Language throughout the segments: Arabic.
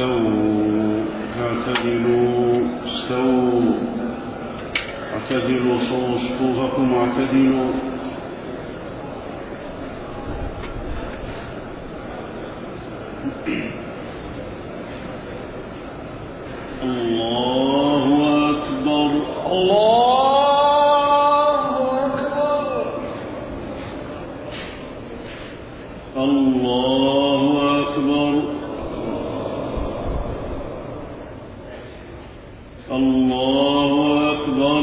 استووا اعتدلوا استووا اعتدلوا صووا صفوفكم واعتدلوا الله أكبر الله أكبر الله أكبر الله أكبر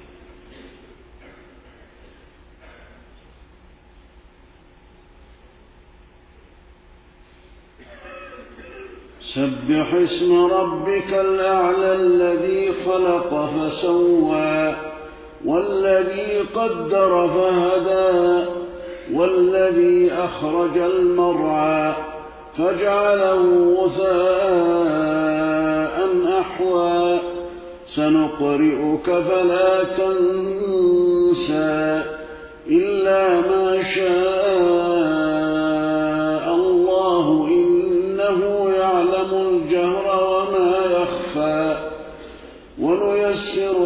سبح اسم ربك الأعلى الذي خلق فسوى والذي قدر فهدى والذي أخرج المرعى فجعله غثاء أحوى. سنقرئك فلا تنسى إلا ما شاء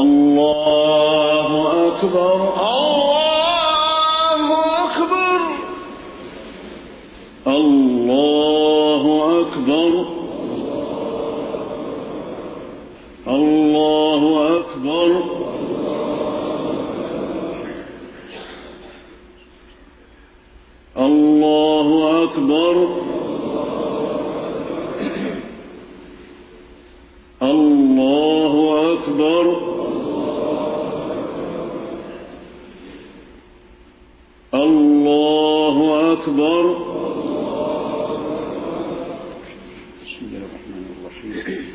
الله أكبر. الله أكبر الله أكبر الله أكبر الله أكبر الله أكبر الله أكبر بسم الله الرحمن الرحيم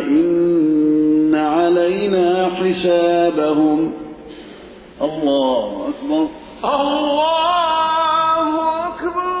إن علينا حسابهم. الله أكبر. الله أكبر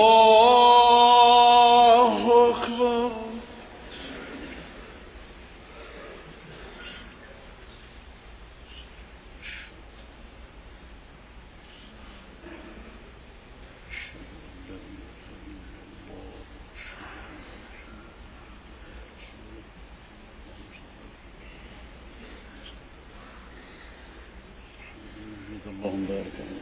ですよね。